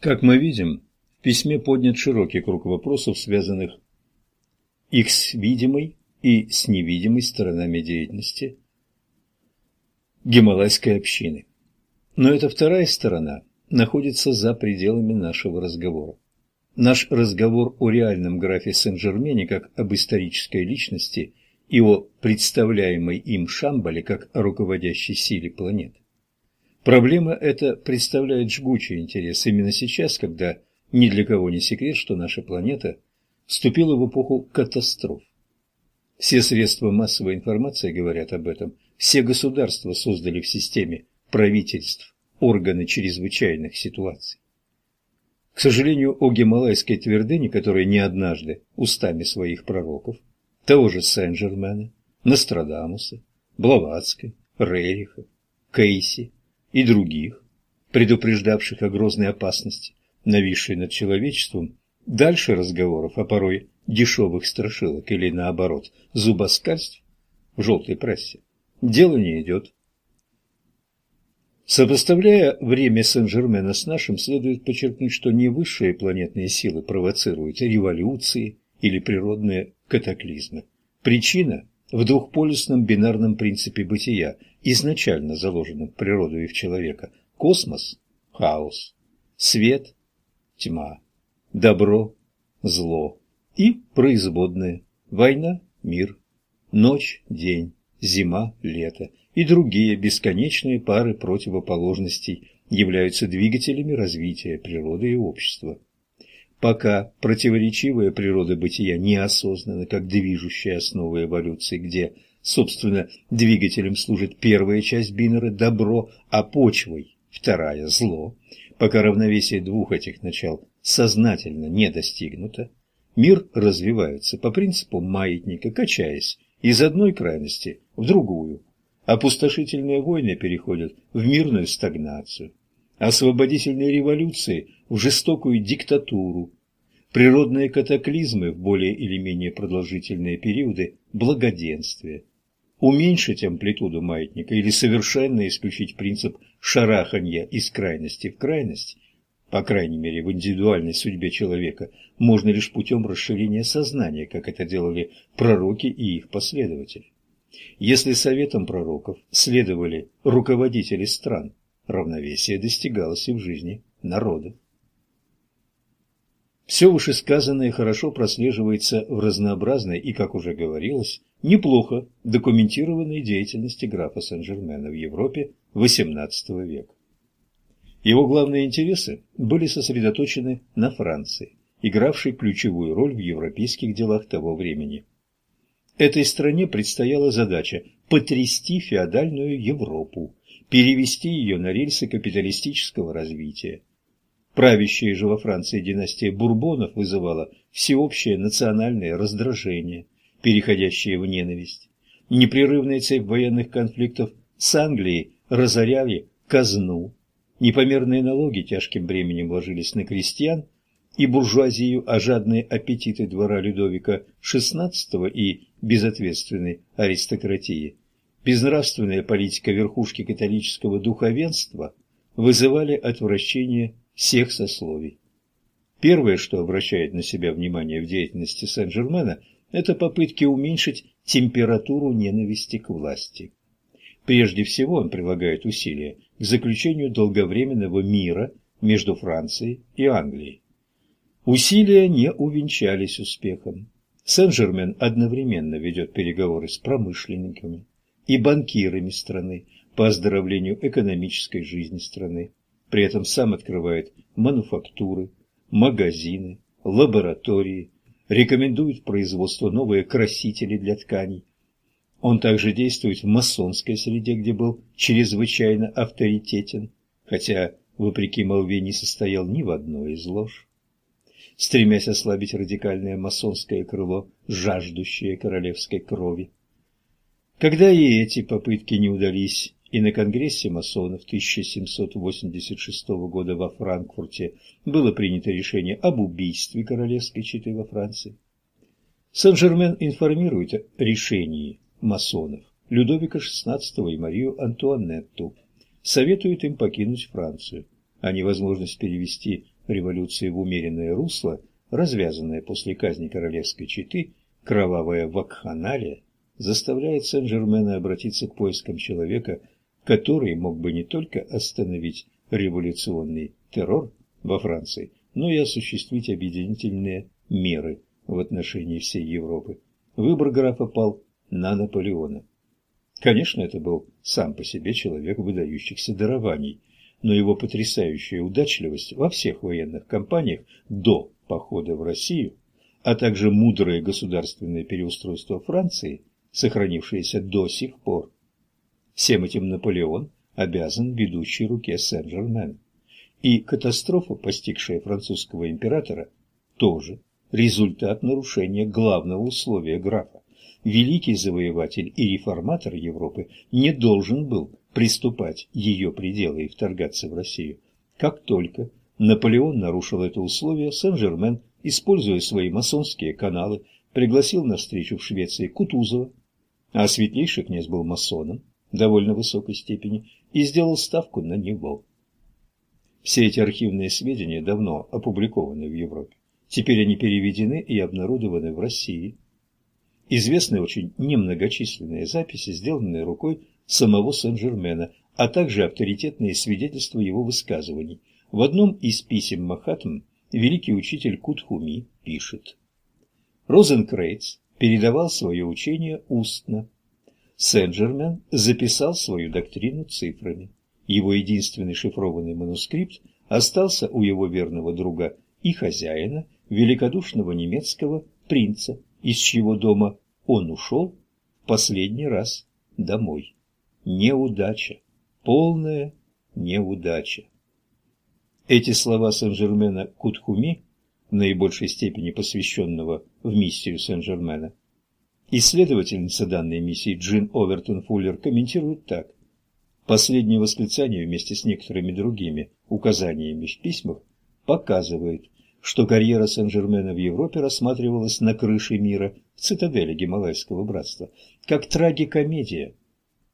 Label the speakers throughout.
Speaker 1: Как мы видим, в письме поднят широкий круг вопросов, связанных их с видимой и с невидимой сторонами деятельности гималайской общины. Но эта вторая сторона находится за пределами нашего разговора. Наш разговор о реальном графе Сен-Жермене как об исторической личности и о представляемой им Шамбале как о руководящей силе планеты. Проблема эта представляет жгучий интерес именно сейчас, когда ни для кого не секрет, что наша планета вступила в эпоху катастроф. Все средства массовой информации говорят об этом, все государства создали в системе правительств органы чрезвычайных ситуаций. К сожалению, о Гималайской твердыне, которая не однажды устами своих пророков, того же Сен-Жермена, Нострадамуса, Блаватской, Рериха, Кейси и других, предупреждавших о грозной опасности, нависшей над человечеством, дальше разговоров, а порой дешевых страшилок или, наоборот, зубоскальств в желтой прессе, дело не идет. Сопоставляя время Сен-Жермена с нашим, следует подчеркнуть, что не высшие планетные силы провоцируют революции или природные катаклизмы. Причина в двухполюсном бинарном принципе бытия, изначально заложенном в природу и в человека. Космос – хаос, свет – тьма, добро – зло и производные – война – мир, ночь – день, зима – лето и другие бесконечные пары противоположностей являются двигателями развития природы и общества. Пока противоречивая природа бытия не осознана как движущая основа эволюции, где, собственно, двигателем служит первая часть бинера – добро, а почвой – вторая – зло, пока равновесие двух этих начал сознательно не достигнуто, мир развивается по принципу маятника, качаясь из одной крайности в другую, Опустошительные войны переходят в мирную стагнацию, освободительные революции в жестокую диктатуру, природные катаклизмы в более или менее продолжительные периоды благоденствия. Уменьшить амплитуду маятника или совершенно исключить принцип шараханья из крайности в крайность, по крайней мере в индивидуальной судьбе человека, можно лишь путем расширения сознания, как это делали пророки и их последователи. Если советам пророков следовали руководители стран, равновесие достигалось и в жизни народов. Все вышесказанное хорошо прослеживается в разнообразной и, как уже говорилось, неплохо документированной деятельности графа Сен-Жермена в Европе XVIII века. Его главные интересы были сосредоточены на Франции, игравшей ключевую роль в европейских делах того времени – Этой стране предстояла задача потрясти феодальную Европу, перевести ее на рельсы капиталистического развития. Правящая же во Франции династия Бурбонов вызывала всеобщее национальное раздражение, переходящее в ненависть. Непрерывная цепь военных конфликтов с Англией разоряли казну. Непомерные налоги тяжким бременем ложились на крестьян и буржуазию, а жадные аппетиты двора Людовика XVI и безответственной аристократии, безнравственная политика верхушки католического духовенства вызывали отвращение всех сословий. Первое, что обращает на себя внимание в деятельности Сен-Жермена, это попытки уменьшить температуру ненависти к власти. Прежде всего он прилагает усилия к заключению долговременного мира между Францией и Англией. Усилия не увенчались успехом. Сен-Жермен одновременно ведет переговоры с промышленниками и банкирами страны по оздоровлению экономической жизни страны. При этом сам открывает мануфактуры, магазины, лаборатории, рекомендует производство новые красители для тканей. Он также действует в масонской среде, где был чрезвычайно авторитетен, хотя, вопреки молве, не состоял ни в одной из лож стремясь ослабить радикальное масонское крыло, жаждущее королевской крови. Когда и эти попытки не удались, и на Конгрессе масонов 1786 года во Франкфурте было принято решение об убийстве королевской четы во Франции, Сен-Жермен информирует о решении масонов Людовика XVI и Марию Антуанетту, советует им покинуть Францию, а невозможность перевести революции в умеренное русло, развязанная после казни королевской четы, кровавая вакханалия, заставляет Сен-Жермена обратиться к поискам человека, который мог бы не только остановить революционный террор во Франции, но и осуществить объединительные меры в отношении всей Европы. Выбор графа пал на Наполеона. Конечно, это был сам по себе человек выдающихся дарований, но его потрясающая удачливость во всех военных кампаниях до похода в Россию, а также мудрое государственное переустройство Франции, сохранившееся до сих пор. Всем этим Наполеон обязан ведущей руке Сен-Жермен. И катастрофа, постигшая французского императора, тоже результат нарушения главного условия графа великий завоеватель и реформатор Европы не должен был приступать ее пределы и вторгаться в Россию. Как только Наполеон нарушил это условие, Сен-Жермен, используя свои масонские каналы, пригласил на встречу в Швеции Кутузова, а светлейший князь был масоном довольно высокой степени и сделал ставку на него. Все эти архивные сведения давно опубликованы в Европе. Теперь они переведены и обнародованы в России – Известны очень немногочисленные записи, сделанные рукой самого Сен-Жермена, а также авторитетные свидетельства его высказываний. В одном из писем Махатм великий учитель Кутхуми пишет Розенкрейц передавал свое учение устно. Сен-Жермен записал свою доктрину цифрами. Его единственный шифрованный манускрипт остался у его верного друга и хозяина, великодушного немецкого принца, из чьего дома он ушел в последний раз домой. Неудача, полная неудача. Эти слова Сен-Жермена Кутхуми, наибольшей степени посвященного в миссию Сен-Жермена, исследовательница данной миссии Джин Овертон Фуллер комментирует так. Последнее восклицание вместе с некоторыми другими указаниями в письмах показывает, что карьера Сен-Жермена в Европе рассматривалась на крыше мира в цитадели Гималайского братства, как трагикомедия.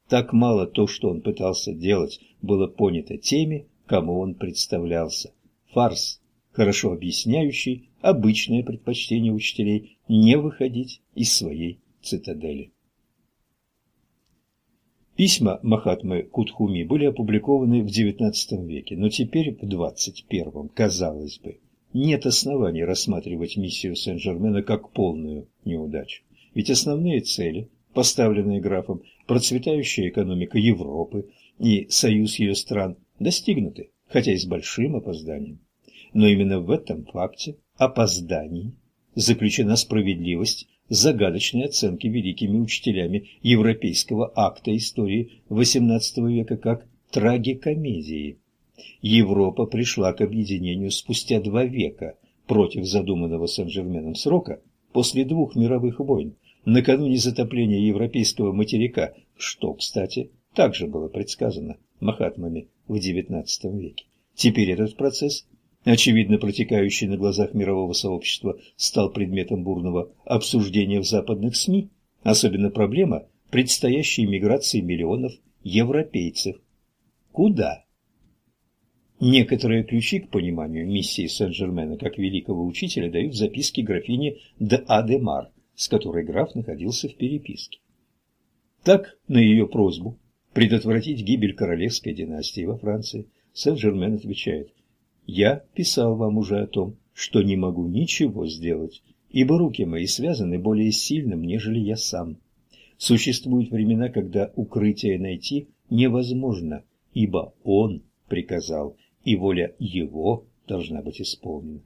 Speaker 1: Так мало то, что он пытался делать, было понято теми, кому он представлялся. Фарс, хорошо объясняющий обычное предпочтение учителей не выходить из своей цитадели. Письма Махатмы Кутхуми были опубликованы в XIX веке, но теперь в XXI, казалось бы, нет оснований рассматривать миссию Сен-Жермена как полную неудачу. Ведь основные цели, поставленные графом, процветающая экономика Европы и союз ее стран, достигнуты, хотя и с большим опозданием. Но именно в этом факте опозданий заключена справедливость загадочной оценки великими учителями европейского акта истории XVIII века как трагикомедии. Европа пришла к объединению спустя два века против задуманного Сен-Жерменом срока после двух мировых войн, накануне затопления европейского материка, что, кстати, также было предсказано Махатмами в XIX веке. Теперь этот процесс, очевидно протекающий на глазах мирового сообщества, стал предметом бурного обсуждения в западных СМИ, особенно проблема предстоящей миграции миллионов европейцев. Куда? Некоторые ключи к пониманию миссии Сен-Жермена как великого учителя дают записки графини де Адемар, с которой граф находился в переписке. Так, на ее просьбу предотвратить гибель королевской династии во Франции, Сен-Жермен отвечает «Я писал вам уже о том, что не могу ничего сделать, ибо руки мои связаны более сильным, нежели я сам. Существуют времена, когда укрытие найти невозможно, ибо он приказал, и воля его должна быть исполнена.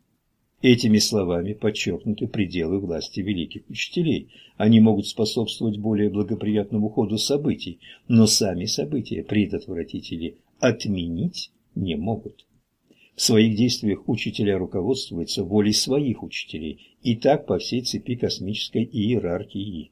Speaker 1: Этими словами подчеркнуты пределы власти великих учителей. Они могут способствовать более благоприятному ходу событий, но сами события предотвратить или отменить не могут. В своих действиях учителя руководствуются волей своих учителей, и так по всей цепи космической иерархии.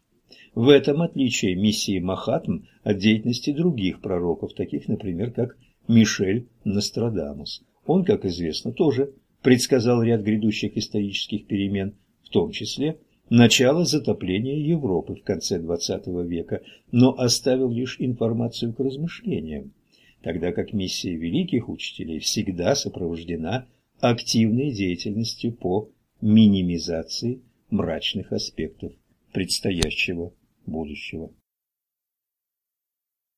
Speaker 1: В этом отличие миссии Махатм от деятельности других пророков, таких, например, как Мишель Нострадамус. Он, как известно, тоже предсказал ряд грядущих исторических перемен, в том числе начало затопления Европы в конце XX века, но оставил лишь информацию к размышлениям, тогда как миссия великих учителей всегда сопровождена активной деятельностью по минимизации мрачных аспектов предстоящего будущего.